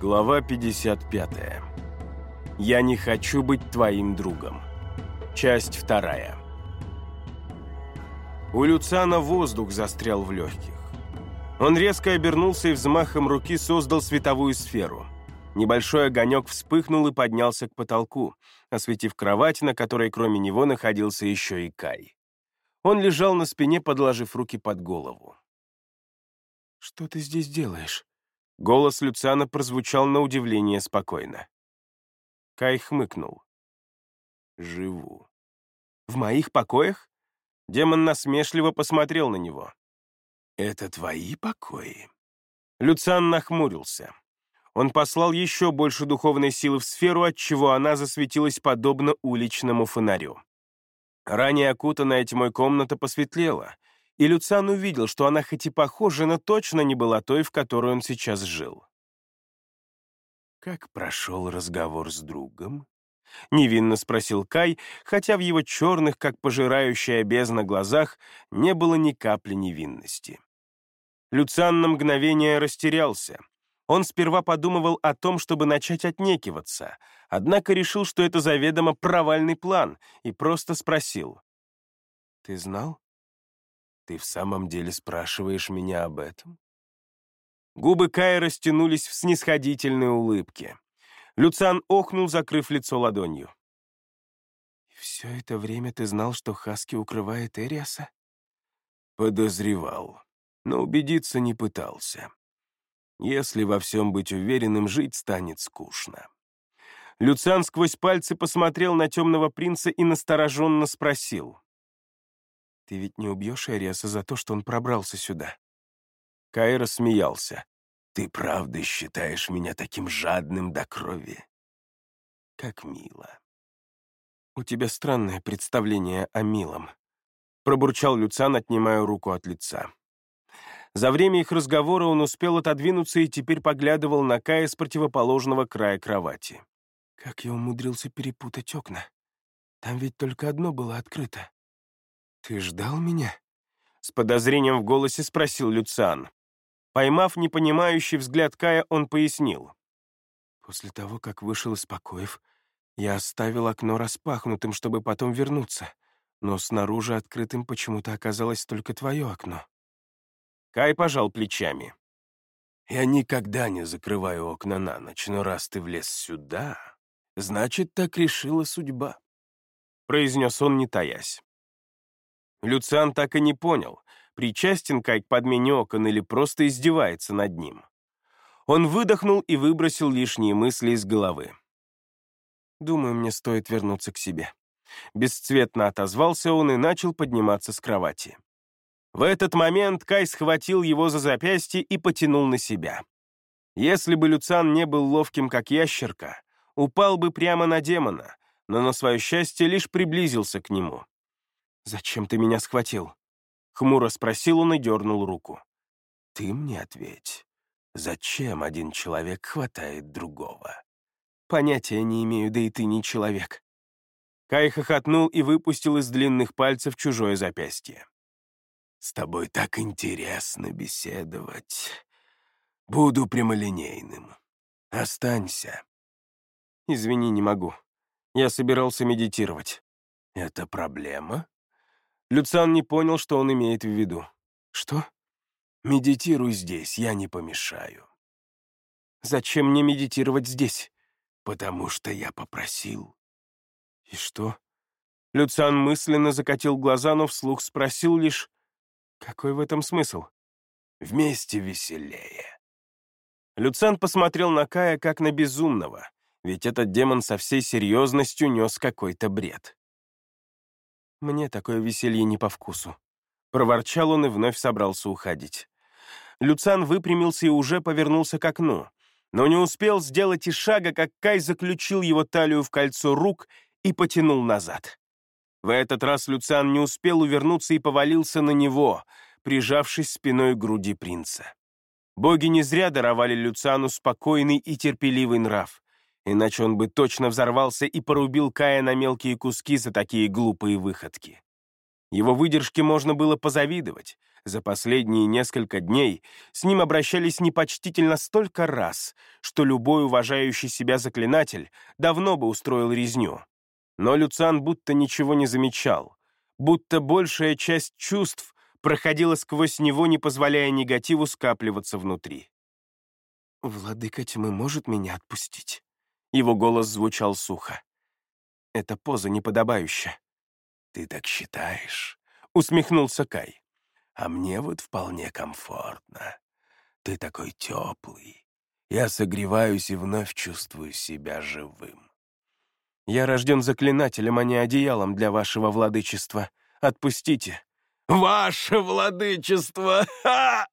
Глава 55. Я не хочу быть твоим другом. Часть вторая. У Люцана воздух застрял в легких. Он резко обернулся и взмахом руки создал световую сферу. Небольшой огонек вспыхнул и поднялся к потолку, осветив кровать, на которой кроме него находился еще и Кай. Он лежал на спине, подложив руки под голову. «Что ты здесь делаешь?» Голос Люциана прозвучал на удивление спокойно. Кай хмыкнул. «Живу». «В моих покоях?» Демон насмешливо посмотрел на него. «Это твои покои?» Люциан нахмурился. Он послал еще больше духовной силы в сферу, отчего она засветилась подобно уличному фонарю. Ранее окутанная тьмой комната посветлела, и Люциан увидел, что она хоть и похожа, но точно не была той, в которой он сейчас жил. «Как прошел разговор с другом?» — невинно спросил Кай, хотя в его черных, как пожирающая бездна глазах, не было ни капли невинности. Люциан на мгновение растерялся. Он сперва подумывал о том, чтобы начать отнекиваться, однако решил, что это заведомо провальный план, и просто спросил. «Ты знал?» «Ты в самом деле спрашиваешь меня об этом?» Губы Кая растянулись в снисходительной улыбке. Люциан охнул, закрыв лицо ладонью. «И все это время ты знал, что Хаски укрывает Эриаса?» «Подозревал, но убедиться не пытался. Если во всем быть уверенным, жить станет скучно». Люциан сквозь пальцы посмотрел на темного принца и настороженно спросил. Ты ведь не убьешь Эриаса за то, что он пробрался сюда?» Кайра смеялся. «Ты правда считаешь меня таким жадным до крови?» «Как мило». «У тебя странное представление о милом», — пробурчал Люцан, отнимая руку от лица. За время их разговора он успел отодвинуться и теперь поглядывал на Кая с противоположного края кровати. «Как я умудрился перепутать окна? Там ведь только одно было открыто». «Ты ждал меня?» — с подозрением в голосе спросил Люциан. Поймав непонимающий взгляд Кая, он пояснил. «После того, как вышел из покоев, я оставил окно распахнутым, чтобы потом вернуться, но снаружи открытым почему-то оказалось только твое окно». Кай пожал плечами. «Я никогда не закрываю окна на ночь, но раз ты влез сюда, значит, так решила судьба», — произнес он, не таясь. Люциан так и не понял, причастен Кай к подмене окон или просто издевается над ним. Он выдохнул и выбросил лишние мысли из головы. «Думаю, мне стоит вернуться к себе». Бесцветно отозвался он и начал подниматься с кровати. В этот момент Кай схватил его за запястье и потянул на себя. Если бы Люциан не был ловким, как ящерка, упал бы прямо на демона, но на свое счастье лишь приблизился к нему. «Зачем ты меня схватил?» Хмуро спросил он и дернул руку. «Ты мне ответь. Зачем один человек хватает другого?» «Понятия не имею, да и ты не человек». Кай хохотнул и выпустил из длинных пальцев чужое запястье. «С тобой так интересно беседовать. Буду прямолинейным. Останься». «Извини, не могу. Я собирался медитировать». «Это проблема?» Люциан не понял, что он имеет в виду. «Что?» «Медитируй здесь, я не помешаю». «Зачем мне медитировать здесь?» «Потому что я попросил». «И что?» Люциан мысленно закатил глаза, но вслух спросил лишь, «Какой в этом смысл?» «Вместе веселее». Люциан посмотрел на Кая как на безумного, ведь этот демон со всей серьезностью нес какой-то бред. Мне такое веселье не по вкусу. Проворчал он и вновь собрался уходить. Люцан выпрямился и уже повернулся к окну, но не успел сделать и шага, как Кай заключил его талию в кольцо рук и потянул назад. В этот раз Люциан не успел увернуться и повалился на него, прижавшись спиной к груди принца. Боги не зря даровали Люциану спокойный и терпеливый нрав иначе он бы точно взорвался и порубил Кая на мелкие куски за такие глупые выходки. Его выдержке можно было позавидовать. За последние несколько дней с ним обращались непочтительно столько раз, что любой уважающий себя заклинатель давно бы устроил резню. Но Люциан будто ничего не замечал, будто большая часть чувств проходила сквозь него, не позволяя негативу скапливаться внутри. «Владыка тьмы может меня отпустить?» Его голос звучал сухо. «Эта поза неподобающая». «Ты так считаешь?» — усмехнулся Кай. «А мне вот вполне комфортно. Ты такой теплый. Я согреваюсь и вновь чувствую себя живым». «Я рожден заклинателем, а не одеялом для вашего владычества. Отпустите». «Ваше владычество! Ха!»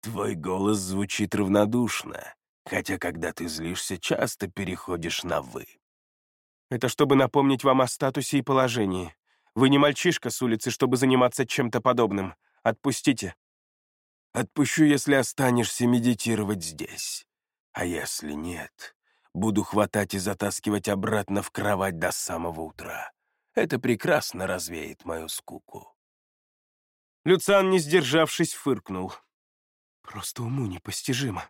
Твой голос звучит равнодушно, хотя когда ты злишься, часто переходишь на «вы». Это чтобы напомнить вам о статусе и положении. Вы не мальчишка с улицы, чтобы заниматься чем-то подобным. Отпустите». «Отпущу, если останешься медитировать здесь. А если нет, буду хватать и затаскивать обратно в кровать до самого утра. Это прекрасно развеет мою скуку». Люциан, не сдержавшись, фыркнул. «Просто уму непостижимо».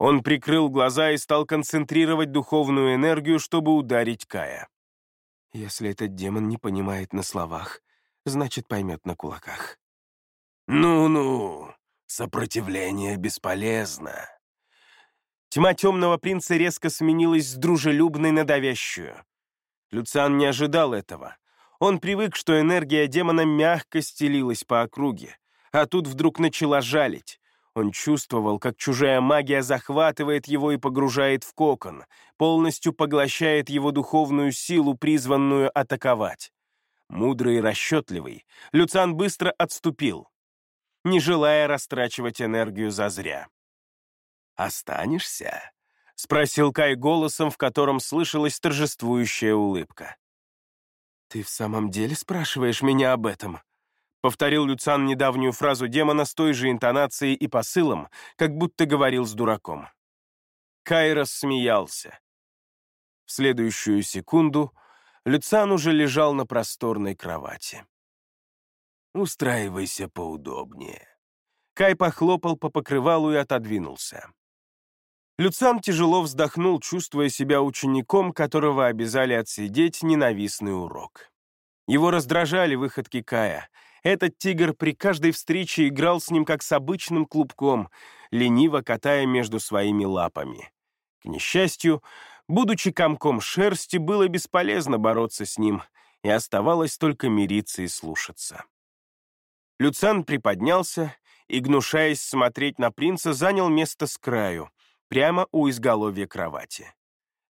Он прикрыл глаза и стал концентрировать духовную энергию, чтобы ударить Кая. Если этот демон не понимает на словах, значит, поймет на кулаках. «Ну-ну, сопротивление бесполезно». Тьма темного принца резко сменилась с дружелюбной на давящую. Люциан не ожидал этого. Он привык, что энергия демона мягко стелилась по округе, а тут вдруг начала жалить. Он чувствовал, как чужая магия захватывает его и погружает в кокон, полностью поглощает его духовную силу, призванную атаковать. Мудрый и расчетливый, Люциан быстро отступил, не желая растрачивать энергию зазря. «Останешься?» — спросил Кай голосом, в котором слышалась торжествующая улыбка. «Ты в самом деле спрашиваешь меня об этом?» Повторил Люцан недавнюю фразу демона с той же интонацией и посылом, как будто говорил с дураком. Кайрос смеялся. В следующую секунду Люцан уже лежал на просторной кровати. «Устраивайся поудобнее». Кай похлопал по покрывалу и отодвинулся. Люцан тяжело вздохнул, чувствуя себя учеником, которого обязали отсидеть ненавистный урок. Его раздражали выходки Кая, этот тигр при каждой встрече играл с ним как с обычным клубком, лениво катая между своими лапами. К несчастью, будучи комком шерсти, было бесполезно бороться с ним, и оставалось только мириться и слушаться. Люцан приподнялся и, гнушаясь смотреть на принца, занял место с краю, прямо у изголовья кровати.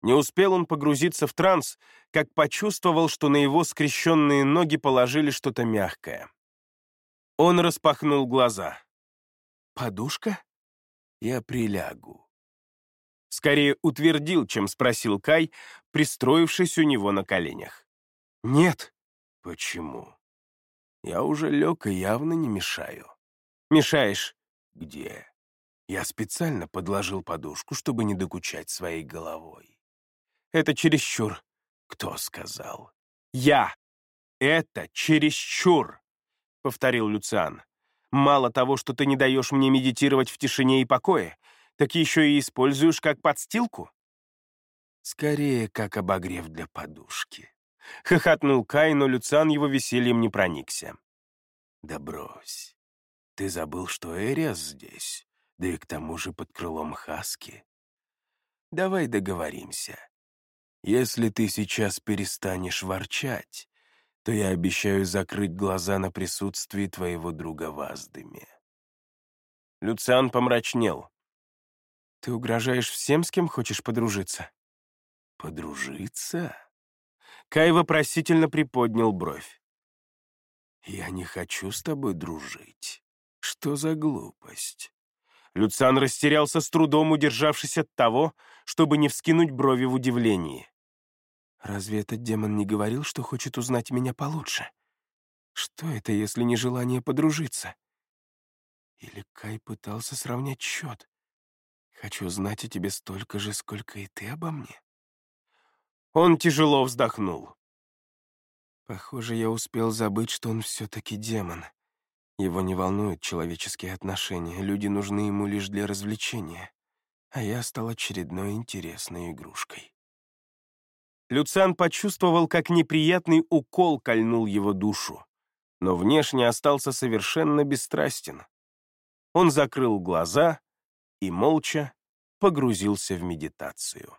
Не успел он погрузиться в транс, как почувствовал, что на его скрещенные ноги положили что-то мягкое. Он распахнул глаза. «Подушка? Я прилягу». Скорее утвердил, чем спросил Кай, пристроившись у него на коленях. «Нет». «Почему?» «Я уже лег и явно не мешаю». «Мешаешь?» «Где?» Я специально подложил подушку, чтобы не докучать своей головой. «Это чересчур». «Кто сказал?» «Я». «Это чересчур» повторил Люциан. «Мало того, что ты не даешь мне медитировать в тишине и покое, так еще и используешь как подстилку?» «Скорее, как обогрев для подушки», — хохотнул Кай, но Люциан его весельем не проникся. «Да брось. Ты забыл, что Эриас здесь, да и к тому же под крылом Хаски. Давай договоримся. Если ты сейчас перестанешь ворчать, то я обещаю закрыть глаза на присутствие твоего друга в Аздыме». Люциан помрачнел. «Ты угрожаешь всем, с кем хочешь подружиться?» «Подружиться?» Кай вопросительно приподнял бровь. «Я не хочу с тобой дружить. Что за глупость?» Люциан растерялся с трудом, удержавшись от того, чтобы не вскинуть брови в удивлении. Разве этот демон не говорил, что хочет узнать меня получше? Что это, если не желание подружиться? Или Кай пытался сравнять счет? Хочу знать о тебе столько же, сколько и ты обо мне. Он тяжело вздохнул. Похоже, я успел забыть, что он все-таки демон. Его не волнуют человеческие отношения, люди нужны ему лишь для развлечения. А я стал очередной интересной игрушкой. Люциан почувствовал, как неприятный укол кольнул его душу, но внешне остался совершенно бесстрастен. Он закрыл глаза и молча погрузился в медитацию.